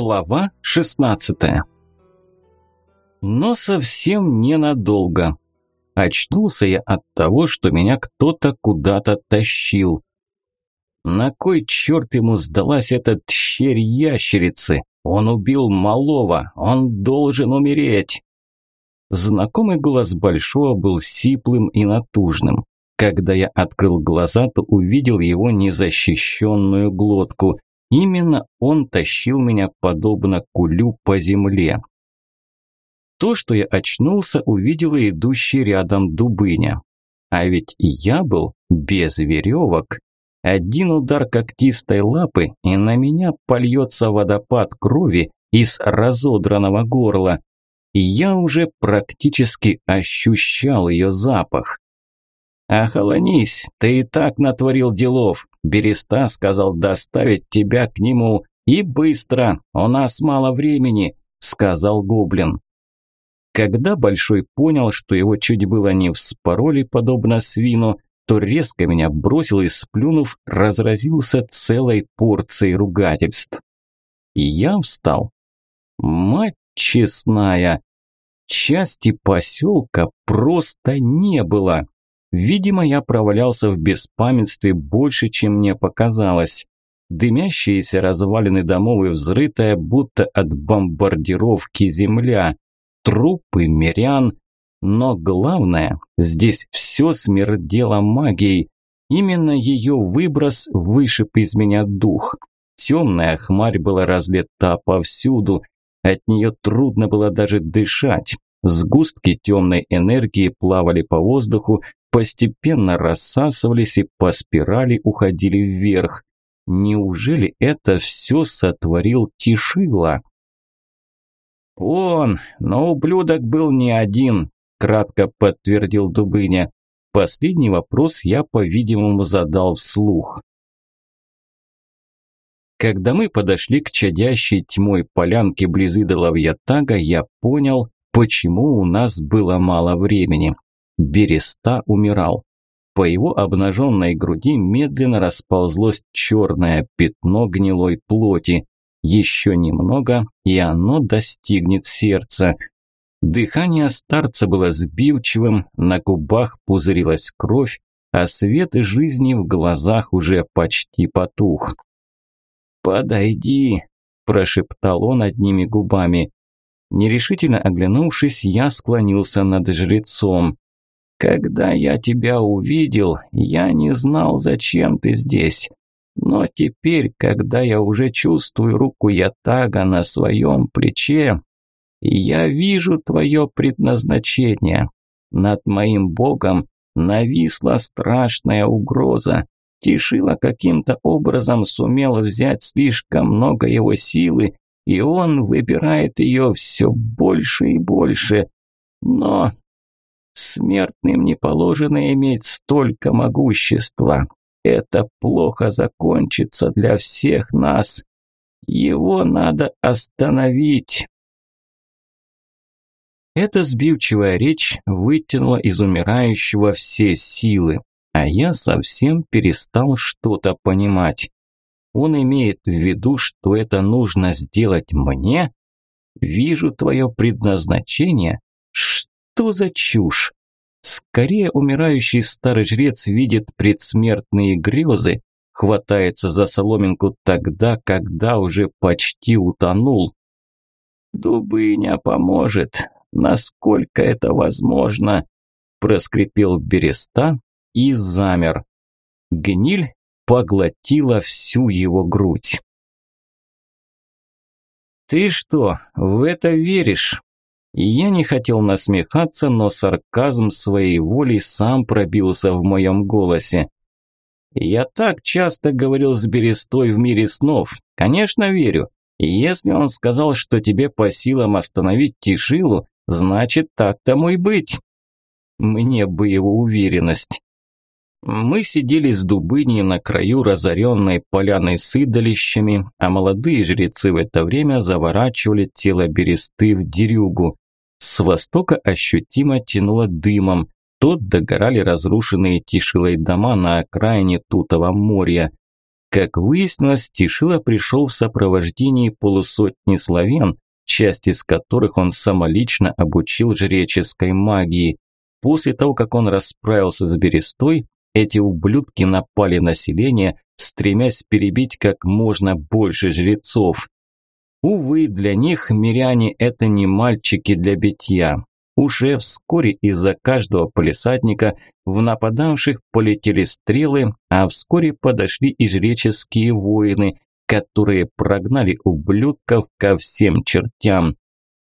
Глава 16. Но совсем ненадолго. Очнулся я от того, что меня кто-то куда-то тащил. На кой черт ему сдалась эта тщерь ящерицы? Он убил малого, он должен умереть. Знакомый голос Большого был сиплым и натужным. Когда я открыл глаза, то увидел его незащищенную глотку. Именно он тащил меня подобно кулю по земле. То, что я очнулся, увидела идущий рядом Дубыня. А ведь я был без веревок. Один удар когтистой лапы, и на меня польется водопад крови из разодранного горла. Я уже практически ощущал ее запах. «Охолонись, ты и так натворил делов. Береста сказал доставить тебя к нему. И быстро, у нас мало времени», – сказал гоблин. Когда Большой понял, что его чуть было не вспороли, подобно свину, то резко меня бросил и, сплюнув, разразился целой порцией ругательств. И я встал. Мать честная, части поселка просто не было. Видимо, я провалялся в беспамятстве больше, чем мне показалось. Дымящиеся развалины домов и взрытая, будто от бомбардировки земля. Трупы мирян. Но главное, здесь все смердело магией. Именно ее выброс вышиб из меня дух. Темная хмарь была разлета повсюду. От нее трудно было даже дышать. Сгустки темной энергии плавали по воздуху, постепенно рассасывались и по спирали уходили вверх. Неужели это все сотворил Тишила? «Он, но ублюдок был не один», – кратко подтвердил Дубыня. Последний вопрос я, по-видимому, задал вслух. Когда мы подошли к чадящей тьмой полянке близ идола Ятага, я понял, почему у нас было мало времени. Береста умирал. По его обнаженной груди медленно расползлось черное пятно гнилой плоти. Еще немного, и оно достигнет сердца. Дыхание старца было сбивчивым, на губах пузырилась кровь, а свет жизни в глазах уже почти потух. «Подойди», – прошептал он одними губами. Нерешительно оглянувшись, я склонился над жрецом. Когда я тебя увидел, я не знал, зачем ты здесь. Но теперь, когда я уже чувствую руку Ятага на своем плече, я вижу твое предназначение. Над моим богом нависла страшная угроза. Тишила каким-то образом сумел взять слишком много его силы, и он выбирает ее все больше и больше. Но Смертным не положено иметь столько могущества. Это плохо закончится для всех нас. Его надо остановить. Эта сбивчивая речь вытянула из умирающего все силы, а я совсем перестал что-то понимать. Он имеет в виду, что это нужно сделать мне? Вижу твое предназначение, что за чушь? Скорее умирающий старый жрец видит предсмертные грезы, хватается за соломинку тогда, когда уже почти утонул. «Дубыня поможет, насколько это возможно», – проскрипел Береста и замер. Гниль поглотила всю его грудь. «Ты что, в это веришь?» И я не хотел насмехаться, но сарказм своей воли сам пробился в моем голосе. Я так часто говорил с Берестой в мире снов. Конечно, верю. И если он сказал, что тебе по силам остановить Тишилу, значит, так тому и быть. Мне бы его уверенность. Мы сидели с Дубыней на краю разоренной поляной с идолищами, а молодые жрецы в это время заворачивали тело бересты в дерюгу. С востока ощутимо тянуло дымом. Тут догорали разрушенные тишилой дома на окраине Тутого моря. Как выяснилось, Тишила пришел в сопровождении полусотни славян, часть из которых он самолично обучил жреческой магии. После того, как он расправился с Берестой, эти ублюдки напали на селение, стремясь перебить как можно больше жрецов. Увы, для них миряне – это не мальчики для битья. Уже вскоре из-за каждого полисадника в нападавших полетели стрелы, а вскоре подошли и жреческие воины, которые прогнали ублюдков ко всем чертям.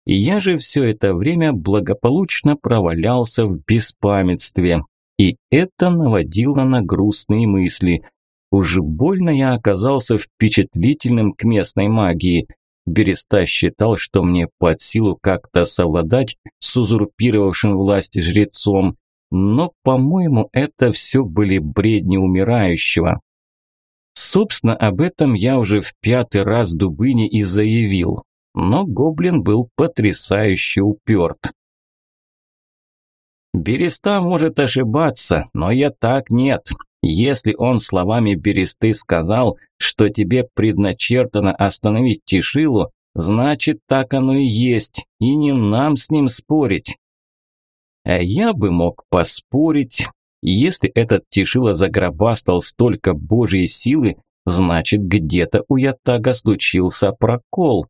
Я же все это время благополучно провалялся в беспамятстве, и это наводило на грустные мысли. Уж больно я оказался впечатлительным к местной магии. Береста считал, что мне под силу как-то совладать с узурпировавшим власть жрецом, но, по-моему, это все были бредни умирающего. Собственно, об этом я уже в пятый раз Дубыне и заявил, но гоблин был потрясающе уперт. Береста может ошибаться, но я так нет. Если он словами Бересты сказал, что тебе предначертано остановить Тишилу, значит так оно и есть, и не нам с ним спорить. А я бы мог поспорить, если этот Тишила загробастал столько божьей силы, значит где-то у Ятага случился прокол.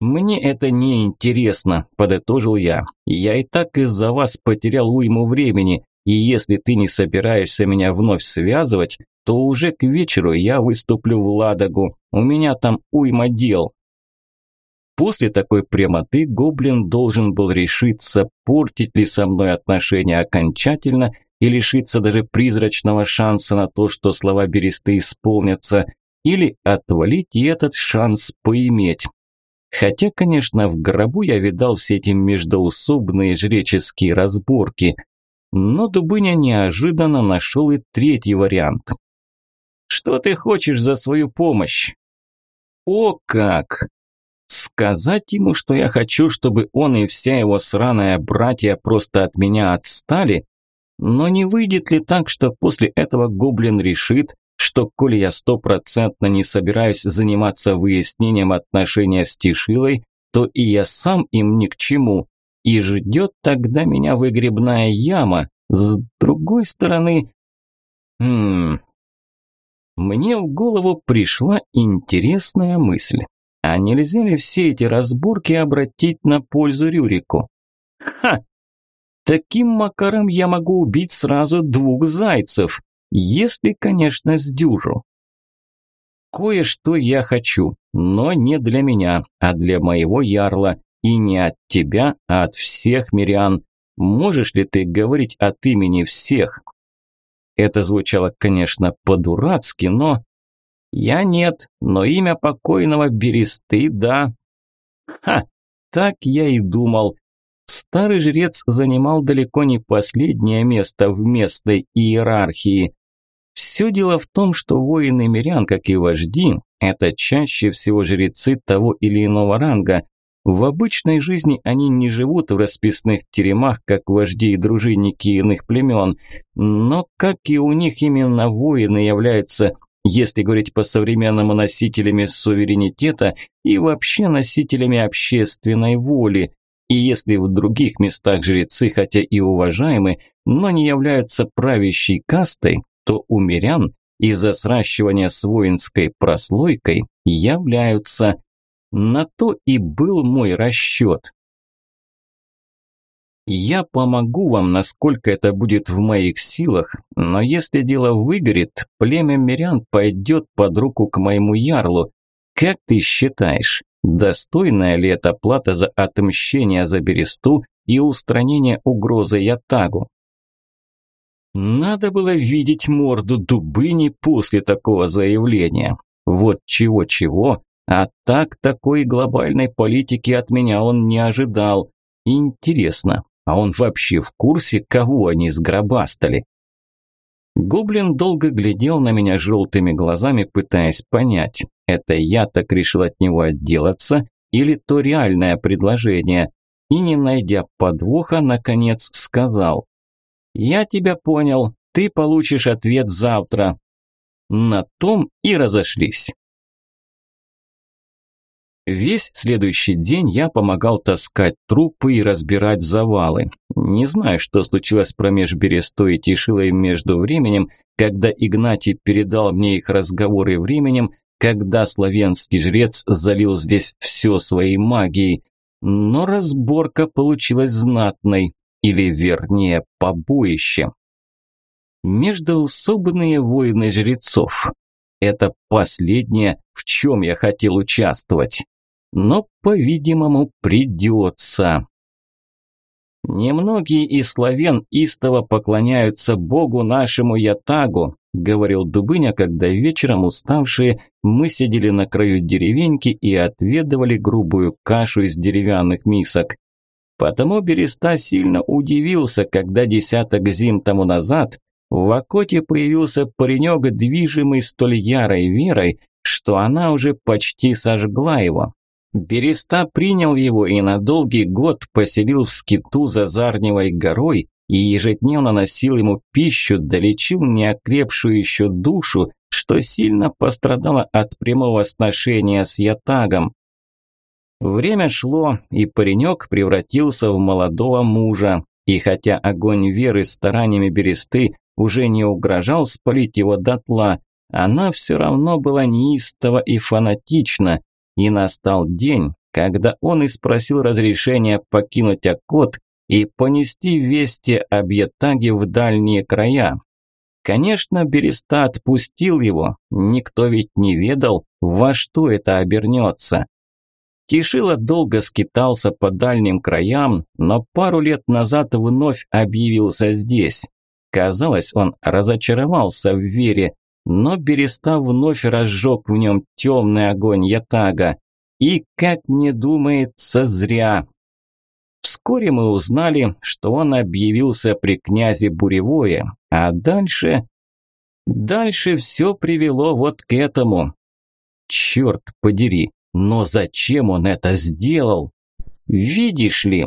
«Мне это не интересно», – подытожил я. «Я и так из-за вас потерял уйму времени, и если ты не собираешься меня вновь связывать, то уже к вечеру я выступлю в Ладогу. У меня там уйма дел». После такой прямоты гоблин должен был решиться, портить ли со мной отношения окончательно и лишиться даже призрачного шанса на то, что слова Бересты исполнятся, или отвалить и этот шанс поиметь. Хотя, конечно, в гробу я видал все эти междоусобные жреческие разборки, но Дубыня неожиданно нашел и третий вариант. «Что ты хочешь за свою помощь?» «О как!» Сказать ему, что я хочу, чтобы он и вся его сраная братья просто от меня отстали? Но не выйдет ли так, что после этого гоблин решит, что коли я стопроцентно не собираюсь заниматься выяснением отношения с Тишилой, то и я сам им ни к чему, и ждет тогда меня выгребная яма. С другой стороны... Хм... Мне в голову пришла интересная мысль. А нельзя ли все эти разборки обратить на пользу Рюрику? Ха! Таким макаром я могу убить сразу двух зайцев, если, конечно, сдюжу. Кое-что я хочу, но не для меня, а для моего ярла, и не от тебя, а от всех мирян. Можешь ли ты говорить от имени всех? Это звучало, конечно, по-дурацки, но... Я нет, но имя покойного Бересты, да. Ха, так я и думал. Старый жрец занимал далеко не последнее место в местной иерархии. Все дело в том, что воины мирян, как и вожди, это чаще всего жрецы того или иного ранга. В обычной жизни они не живут в расписных теремах, как вожди и дружинники иных племен, но, как и у них, именно воины являются если говорить по-современному носителями суверенитета и вообще носителями общественной воли. И если в других местах жрецы, хотя и уважаемы, но не являются правящей кастой, то у мирян из-за сращивания с воинской прослойкой являются. На то и был мой расчет. Я помогу вам, насколько это будет в моих силах, но если дело выгорит, племя мирян пойдет под руку к моему ярлу. Как ты считаешь, достойная ли это плата за отмщение за Бересту и устранение угрозы Ятагу? Надо было видеть морду Дубыни после такого заявления. Вот чего-чего, а так такой глобальной политики от меня он не ожидал. Интересно, а он вообще в курсе, кого они сгробастали? Гоблин долго глядел на меня желтыми глазами, пытаясь понять, это я так решил от него отделаться или то реальное предложение, и, не найдя подвоха, наконец сказал. «Я тебя понял. Ты получишь ответ завтра». На том и разошлись. Весь следующий день я помогал таскать трупы и разбирать завалы. Не знаю, что случилось промеж Берестой и Тишилой между временем, когда Игнатий передал мне их разговоры временем, когда славянский жрец залил здесь все своей магией. Но разборка получилась знатной, или вернее побоище. Междоусобные войны жрецов. Это последнее, в чем я хотел участвовать но, по-видимому, придется. «Немногие из славян истово поклоняются Богу нашему Ятагу», говорил Дубыня, когда вечером уставшие мы сидели на краю деревеньки и отведывали грубую кашу из деревянных мисок. Потому Береста сильно удивился, когда десяток зим тому назад в Акоте появился паренек, движимый столь ярой верой, что она уже почти сожгла его. Береста принял его и на долгий год поселил в скиту за Зарневой горой и ежедневно носил ему пищу, долечил неокрепшую еще душу, что сильно пострадало от прямого сношения с Ятагом. Время шло, и паренек превратился в молодого мужа, и хотя огонь веры стараниями Бересты уже не угрожал спалить его дотла, она все равно была неистова и фанатична, и настал день, когда он и спросил разрешения покинуть Акот и понести вести об Ятаге в дальние края. Конечно, Береста отпустил его, никто ведь не ведал, во что это обернется. Тишила долго скитался по дальним краям, но пару лет назад вновь объявился здесь. Казалось, он разочаровался в вере, но Береста вновь разжег в нем темный огонь Ятага. И, как мне думается, зря. Вскоре мы узнали, что он объявился при князе Буревое, а дальше... Дальше все привело вот к этому. Черт подери, но зачем он это сделал? Видишь ли,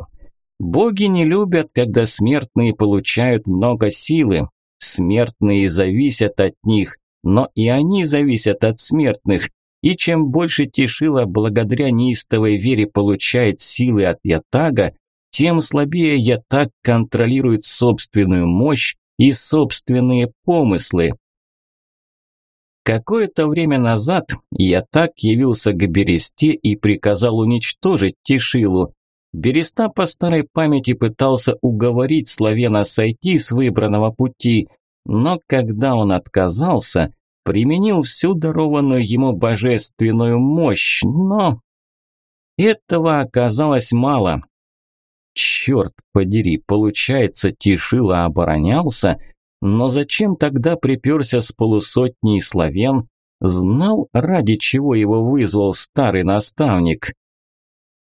боги не любят, когда смертные получают много силы. Смертные зависят от них, но и они зависят от смертных, и чем больше Тишила благодаря неистовой вере получает силы от Ятага, тем слабее Ятаг контролирует собственную мощь и собственные помыслы. Какое-то время назад Ятаг явился к Бересте и приказал уничтожить Тишилу. Береста по старой памяти пытался уговорить Славена сойти с выбранного пути, но когда он отказался, применил всю дарованную ему божественную мощь, но... Этого оказалось мало. Черт подери, получается, Тишила оборонялся, но зачем тогда приперся с полусотней славян, знал, ради чего его вызвал старый наставник?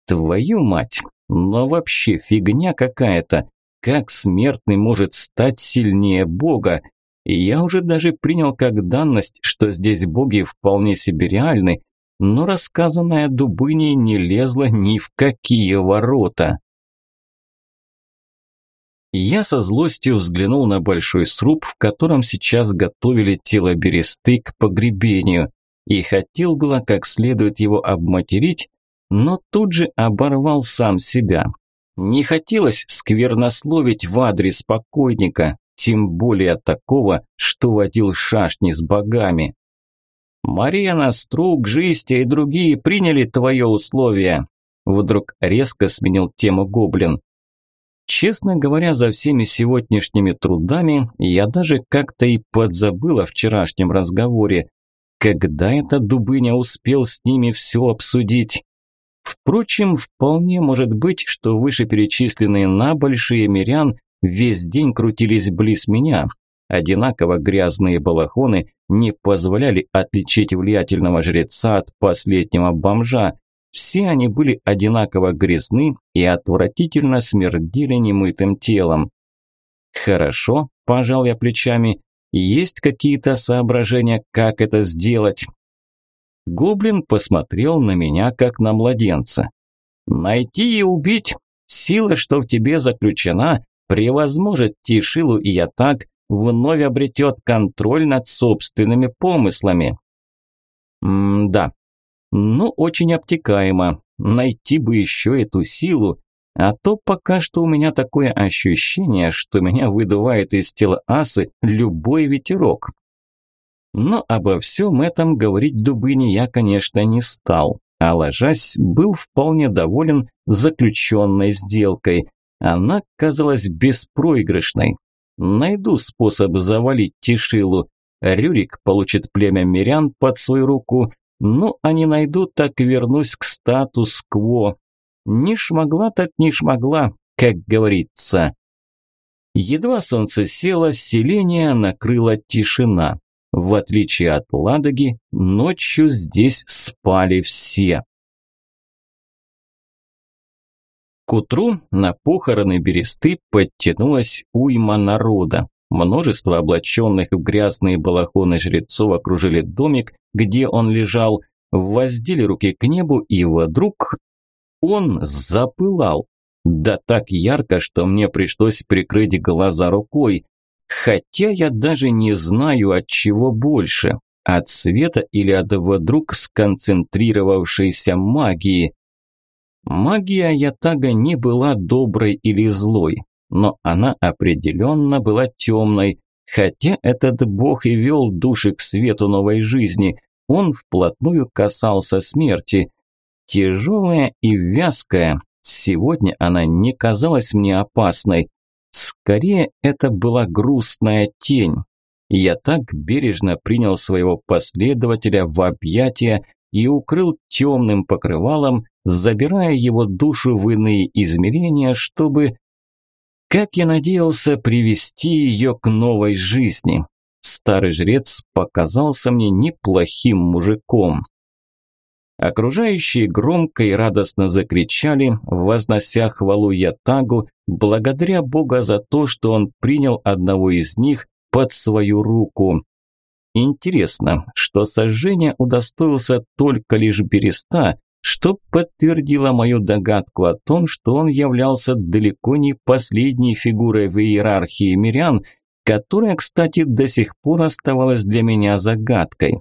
Твою мать, но вообще фигня какая-то. Как смертный может стать сильнее Бога? Я уже даже принял как данность, что здесь боги вполне себе реальны, но рассказанное Дубыней не лезло ни в какие ворота. Я со злостью взглянул на большой сруб, в котором сейчас готовили тело бересты к погребению, и хотел было как следует его обматерить, но тут же оборвал сам себя. Не хотелось сквернословить в адрес покойника, тем более такого, что водил шашни с богами. «Мария Струк, Жистя и другие приняли твое условие», вдруг резко сменил тему Гоблин. Честно говоря, за всеми сегодняшними трудами я даже как-то и подзабыл о вчерашнем разговоре. Когда это Дубыня успел с ними все обсудить? Впрочем, вполне может быть, что вышеперечисленные набольшие мирян весь день крутились близ меня. Одинаково грязные балахоны не позволяли отличить влиятельного жреца от последнего бомжа. Все они были одинаково грязны и отвратительно смердили немытым телом. «Хорошо», – пожал я плечами, – «есть какие-то соображения, как это сделать?» Гоблин посмотрел на меня, как на младенца. «Найти и убить. Сила, что в тебе заключена, превозможет Тишилу и Ятак, вновь обретет контроль над собственными помыслами. М-да. Ну, очень обтекаемо. Найти бы еще эту силу, а то пока что у меня такое ощущение, что меня выдувает из тела асы любой ветерок. Но обо всем этом говорить Дубыне я, конечно, не стал, а ложась был вполне доволен заключенной сделкой. Она казалась беспроигрышной. Найду способ завалить Тишилу. Рюрик получит племя мирян под свою руку. Ну, а не найду, так вернусь к статус-кво. Не шмогла так не шмогла, как говорится. Едва солнце село, селение накрыла тишина. В отличие от Ладоги, ночью здесь спали все. К утру на похороны Бересты подтянулась уйма народа. Множество облаченных в грязные балахоны жрецов окружили домик, где он лежал, воздели руки к небу, и вдруг он запылал. Да так ярко, что мне пришлось прикрыть глаза рукой. Хотя я даже не знаю, от чего больше. От света или от вдруг сконцентрировавшейся магии. Магия Ятага не была доброй или злой, но она определенно была темной, хотя этот бог и вел души к свету новой жизни, он вплотную касался смерти. Тяжелая и вязкая, сегодня она не казалась мне опасной, скорее это была грустная тень. Я так бережно принял своего последователя в объятия и укрыл темным покрывалом, забирая его душу в иные измерения, чтобы, как я надеялся, привести ее к новой жизни. Старый жрец показался мне неплохим мужиком. Окружающие громко и радостно закричали, вознося хвалу Ятагу, благодаря Бога за то, что он принял одного из них под свою руку. Интересно, что сожжение удостоился только лишь Береста, что подтвердило мою догадку о том, что он являлся далеко не последней фигурой в иерархии мирян, которая, кстати, до сих пор оставалась для меня загадкой.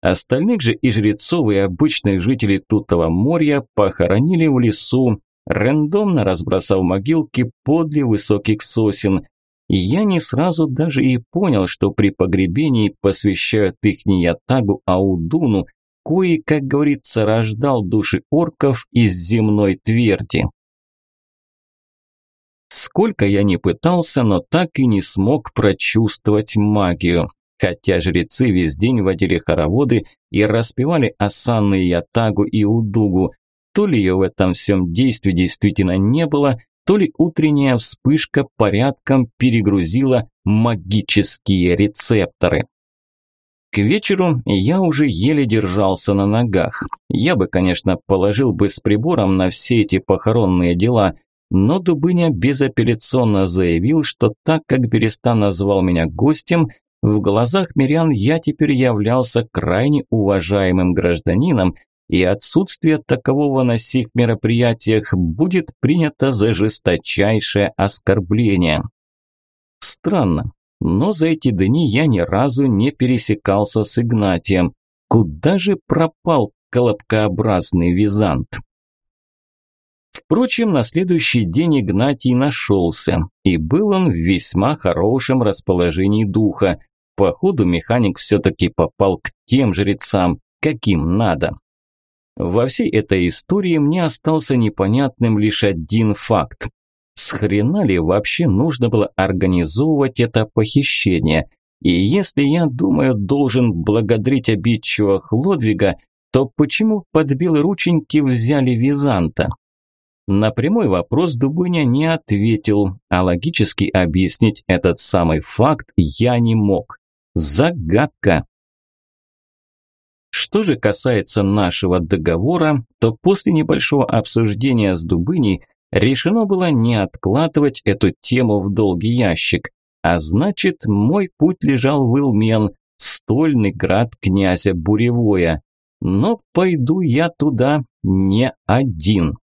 Остальных же и жрецов, и обычных жителей Тутого моря похоронили в лесу, рандомно разбросав могилки подле высоких сосен. И я не сразу даже и понял, что при погребении посвящают их не Ятагу, а Удуну, кои, как говорится, рождал души орков из земной тверди. Сколько я не пытался, но так и не смог прочувствовать магию. Хотя жрецы весь день водили хороводы и распевали Асанны, Ятагу и Удугу, то ли ее в этом всем действии действительно не было, то ли утренняя вспышка порядком перегрузила магические рецепторы. К вечеру я уже еле держался на ногах. Я бы, конечно, положил бы с прибором на все эти похоронные дела, но Дубыня безапелляционно заявил, что так как Береста назвал меня гостем, в глазах мирян я теперь являлся крайне уважаемым гражданином, и отсутствие такового на сих мероприятиях будет принято за жесточайшее оскорбление. Странно, но за эти дни я ни разу не пересекался с Игнатием. Куда же пропал колобкообразный визант? Впрочем, на следующий день Игнатий нашелся, и был он в весьма хорошем расположении духа. Походу, механик все-таки попал к тем жрецам, каким надо. Во всей этой истории мне остался непонятным лишь один факт. С хрена ли вообще нужно было организовывать это похищение? И если я, думаю, должен благодарить обидчивого Хлодвига, то почему под белые рученьки взяли Византа? На прямой вопрос Дубыня не ответил, а логически объяснить этот самый факт я не мог. Загадка. Что же касается нашего договора, то после небольшого обсуждения с Дубыней решено было не откладывать эту тему в долгий ящик, а значит, мой путь лежал в Илмен, стольный град князя Буревоя. Но пойду я туда не один.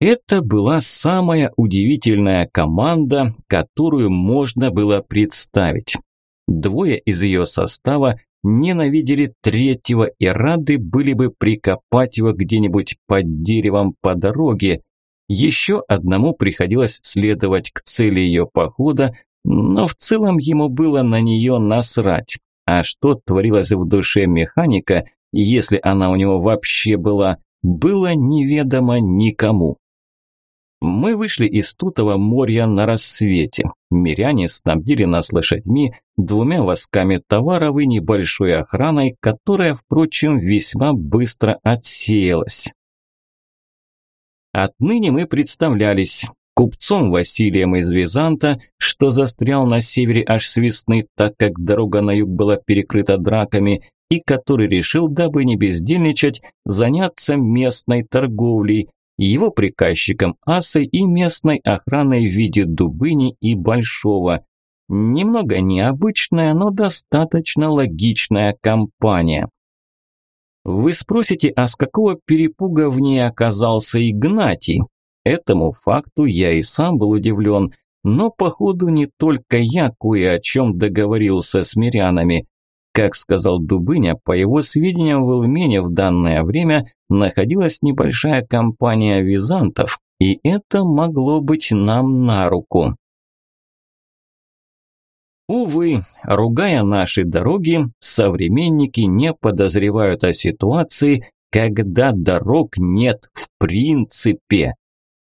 Это была самая удивительная команда, которую можно было представить. Двое из ее состава ненавидели третьего и рады были бы прикопать его где-нибудь под деревом по дороге. Еще одному приходилось следовать к цели ее похода, но в целом ему было на нее насрать. А что творилось в душе механика, если она у него вообще была, было неведомо никому. Мы вышли из Тутого моря на рассвете. Миряне снабдили нас лошадьми, двумя восками товаров и небольшой охраной, которая, впрочем, весьма быстро отсеялась. Отныне мы представлялись купцом Василием из Византа, что застрял на севере аж с весны, так как дорога на юг была перекрыта драками, и который решил, дабы не бездельничать, заняться местной торговлей, его приказчиком Асой и местной охраной в виде Дубыни и Большого. Немного необычная, но достаточно логичная компания. Вы спросите, а с какого перепуга в ней оказался Игнатий? Этому факту я и сам был удивлен, но походу не только я кое о чем договорился с мирянами. Как сказал Дубыня, по его сведениям в Илмене в данное время находилась небольшая компания византов, и это могло быть нам на руку. Увы, ругая наши дороги, современники не подозревают о ситуации, когда дорог нет в принципе.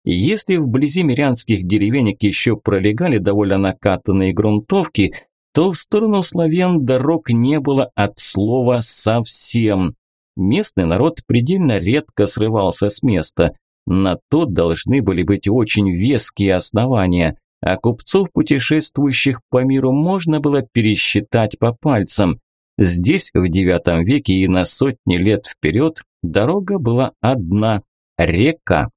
Если вблизи мирянских деревенек еще пролегали довольно накатанные грунтовки – то в сторону славян дорог не было от слова совсем. Местный народ предельно редко срывался с места. На то должны были быть очень веские основания, а купцов, путешествующих по миру, можно было пересчитать по пальцам. Здесь в IX веке и на сотни лет вперед дорога была одна – река.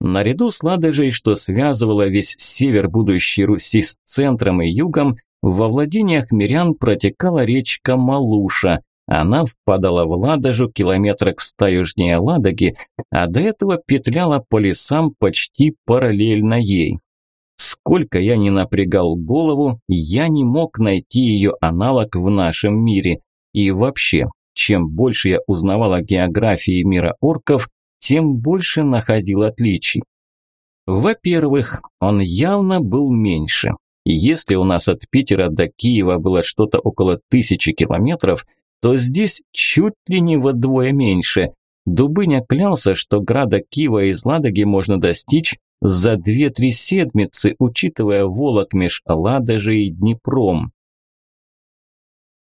Наряду с Ладожей, что связывала весь север будущей Руси с центром и югом, во владениях мирян протекала речка Малуша. Она впадала в Ладожу километрах в ста южнее Ладоги, а до этого петляла по лесам почти параллельно ей. Сколько я не напрягал голову, я не мог найти ее аналог в нашем мире. И вообще, чем больше я узнавал о географии мира орков, тем больше находил отличий. Во-первых, он явно был меньше. Если у нас от Питера до Киева было что-то около тысячи километров, то здесь чуть ли не вдвое меньше. Дубыня клялся, что града Киева из Ладоги можно достичь за две-три седмицы, учитывая волок меж Ладожей и Днепром.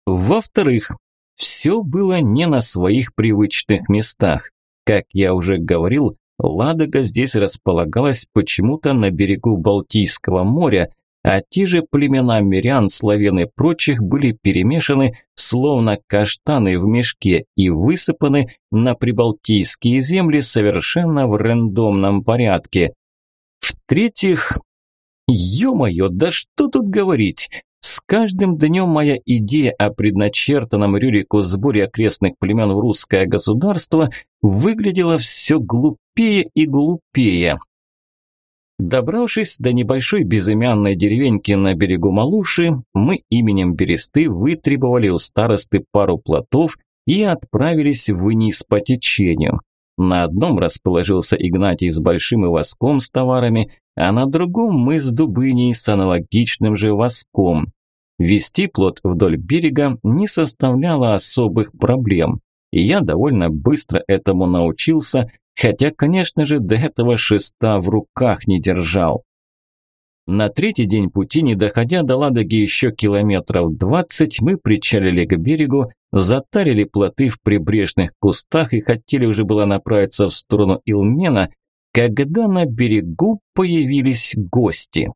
Во-вторых, все было не на своих привычных местах. Как я уже говорил, Ладога здесь располагалась почему-то на берегу Балтийского моря, а те же племена мирян, славян и прочих были перемешаны, словно каштаны в мешке, и высыпаны на прибалтийские земли совершенно в рандомном порядке. В-третьих, ё-моё, да что тут говорить? С каждым днем моя идея о предначертанном Рюрику сборе окрестных племен в русское государство выглядела все глупее и глупее. Добравшись до небольшой безымянной деревеньки на берегу Малуши, мы именем Бересты вытребовали у старосты пару плотов и отправились вниз по течению. На одном расположился Игнатий с большим и воском с товарами, а на другом мы с Дубыней с аналогичным же воском. Вести плот вдоль берега не составляло особых проблем, и я довольно быстро этому научился, Хотя, конечно же, до этого шеста в руках не держал. На третий день пути, не доходя до Ладоги еще километров двадцать, мы причалили к берегу, затарили плоты в прибрежных кустах и хотели уже было направиться в сторону Илмена, когда на берегу появились гости.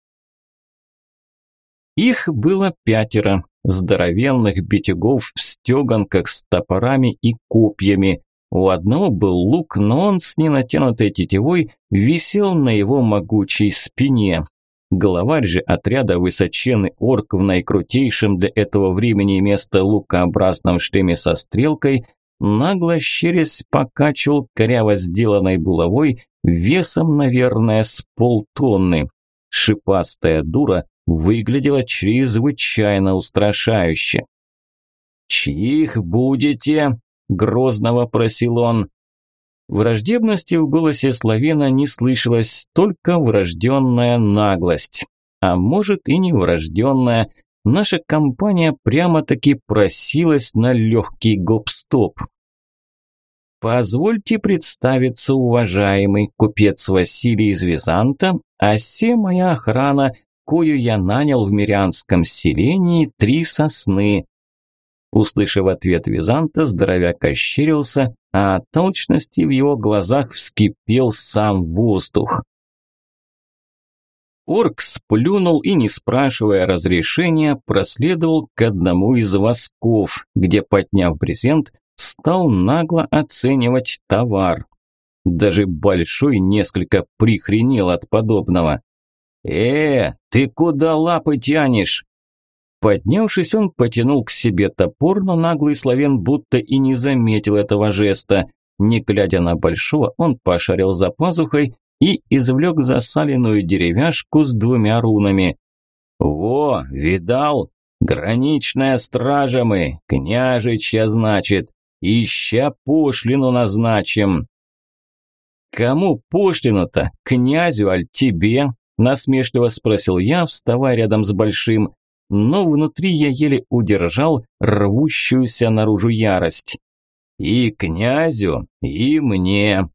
Их было пятеро, здоровенных битюгов в стеганках с топорами и копьями. У одного был лук, но он с ненатянутой тетивой висел на его могучей спине. Главарь же отряда высоченный орк в наикрутейшем для этого времени место лукообразном шлеме со стрелкой нагло щерясь покачивал коряво сделанной булавой весом, наверное, с полтонны. Шипастая дура выглядела чрезвычайно устрашающе. «Чьих будете?» – грозно вопросил он. Враждебности в голосе Славена не слышалось, только врожденная наглость. А может и не врожденная. Наша компания прямо-таки просилась на легкий гоп-стоп. «Позвольте представиться, уважаемый купец Василий из Византа, а се моя охрана, кою я нанял в Мирянском селении три сосны». Услышав ответ Византа, здоровяк ощерился, а от толчности в его глазах вскипел сам воздух. Орк сплюнул и, не спрашивая разрешения, проследовал к одному из восков, где, подняв брезент, стал нагло оценивать товар. Даже Большой несколько прихренел от подобного. «Э, ты куда лапы тянешь?» Поднявшись, он потянул к себе топор, но наглый славян будто и не заметил этого жеста. Не глядя на Большого, он пошарил за пазухой и извлек засаленную деревяшку с двумя рунами. «Во, видал? Граничная стража мы, княжичья, значит. Ища пошлину назначим. Кому пошлину-то? Князю, аль тебе? Насмешливо спросил я, вставая рядом с Большим, но внутри я еле удержал рвущуюся наружу ярость. И князю, и мне.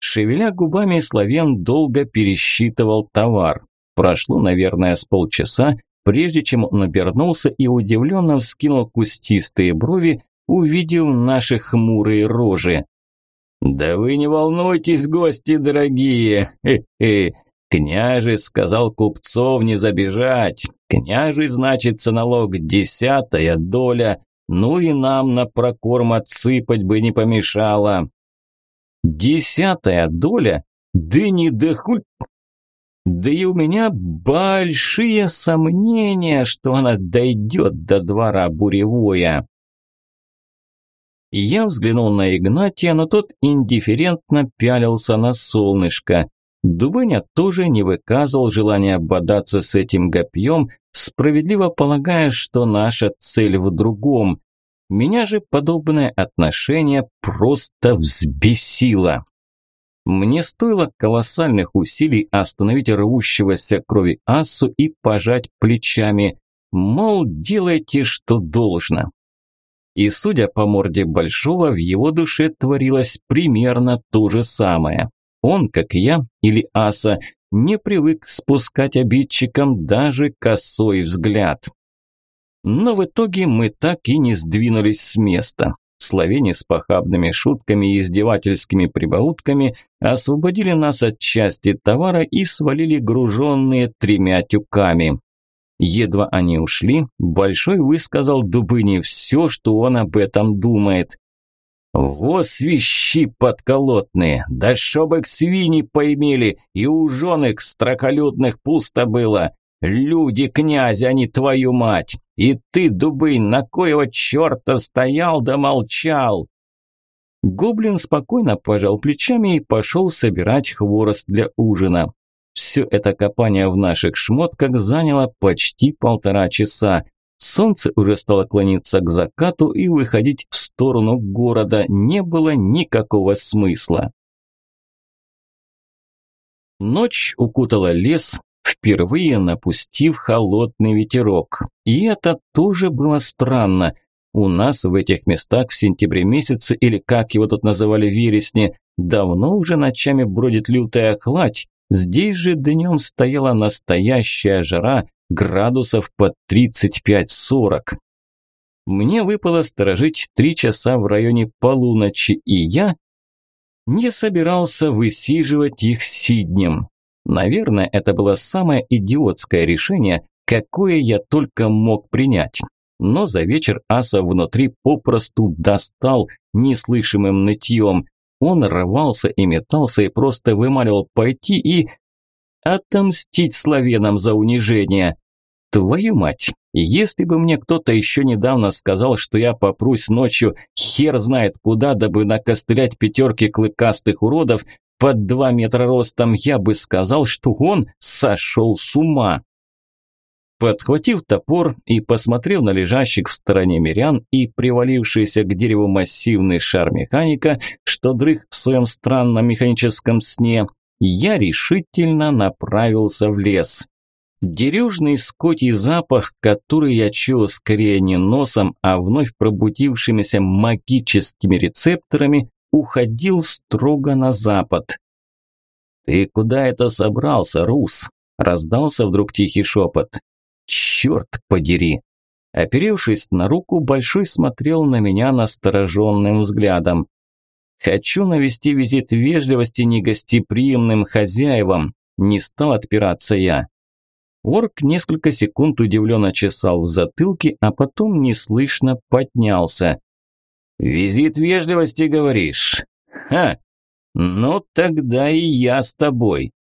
Шевеля губами, Славен долго пересчитывал товар. Прошло, наверное, с полчаса, прежде чем он обернулся и удивленно вскинул кустистые брови, увидев наши хмурые рожи. «Да вы не волнуйтесь, гости дорогие! Хе-хе! Княжий сказал купцов не забежать. Княжий, значится, налог десятая доля. Ну и нам на прокорм отсыпать бы не помешало». «Десятая доля? Да не да хуль...» Да и у меня большие сомнения, что она дойдет до двора буревоя. Я взглянул на Игнатия, но тот индифферентно пялился на солнышко. Дубыня тоже не выказывал желания бодаться с этим гопьем, справедливо полагая, что наша цель в другом. Меня же подобное отношение просто взбесило. Мне стоило колоссальных усилий остановить рвущегося крови Ассу и пожать плечами. Мол, делайте, что должно. И судя по морде Большого, в его душе творилось примерно то же самое. Он, как я или Аса, не привык спускать обидчикам даже косой взгляд. Но в итоге мы так и не сдвинулись с места. Словени с похабными шутками и издевательскими прибаутками освободили нас от части товара и свалили груженные тремя тюками. Едва они ушли, Большой высказал Дубыне все, что он об этом думает. «Во свищи подколотные! Да шобок свиньи поимели, и у женок строколюдных пусто было! Люди князя, а не твою мать! И ты, Дубынь, на коего черта стоял да молчал?» Гоблин спокойно пожал плечами и пошел собирать хворост для ужина. Все это копание в наших шмотках заняло почти полтора часа. Солнце уже стало клониться к закату, и выходить в сторону города не было никакого смысла. Ночь укутала лес, впервые напустив холодный ветерок. И это тоже было странно. У нас в этих местах в сентябре месяце, или как его тут называли вересне, давно уже ночами бродит лютая хладь, Здесь же днем стояла настоящая жара, градусов под 35-40. Мне выпало сторожить три часа в районе полуночи, и я не собирался высиживать их сиднем. Наверное, это было самое идиотское решение, какое я только мог принять. Но за вечер аса внутри попросту достал неслышимым нытьем. Он рвался и метался и просто вымаливал пойти и... Отомстить славянам за унижение. Твою мать, если бы мне кто-то еще недавно сказал, что я попрусь ночью хер знает куда, дабы накостылять пятерки клыкастых уродов, под два метра ростом, я бы сказал, что он сошел с ума. Подхватив топор и посмотрев на лежащих в стороне мирян и привалившийся к дереву массивный шар механика, что дрых в своем странном механическом сне, я решительно направился в лес. Дерюжный скотий запах, который я чуял скорее не носом, а вновь пробудившимися магическими рецепторами, уходил строго на запад. «Ты куда это собрался, Рус?» – раздался вдруг тихий шепот. Черт подери! Оперевшись на руку, Большой смотрел на меня настороженным взглядом. «Хочу навести визит вежливости негостеприимным хозяевам», не стал отпираться я. Орк несколько секунд удивленно чесал в затылке, а потом неслышно поднялся. «Визит вежливости, говоришь? Ха! Ну тогда и я с тобой.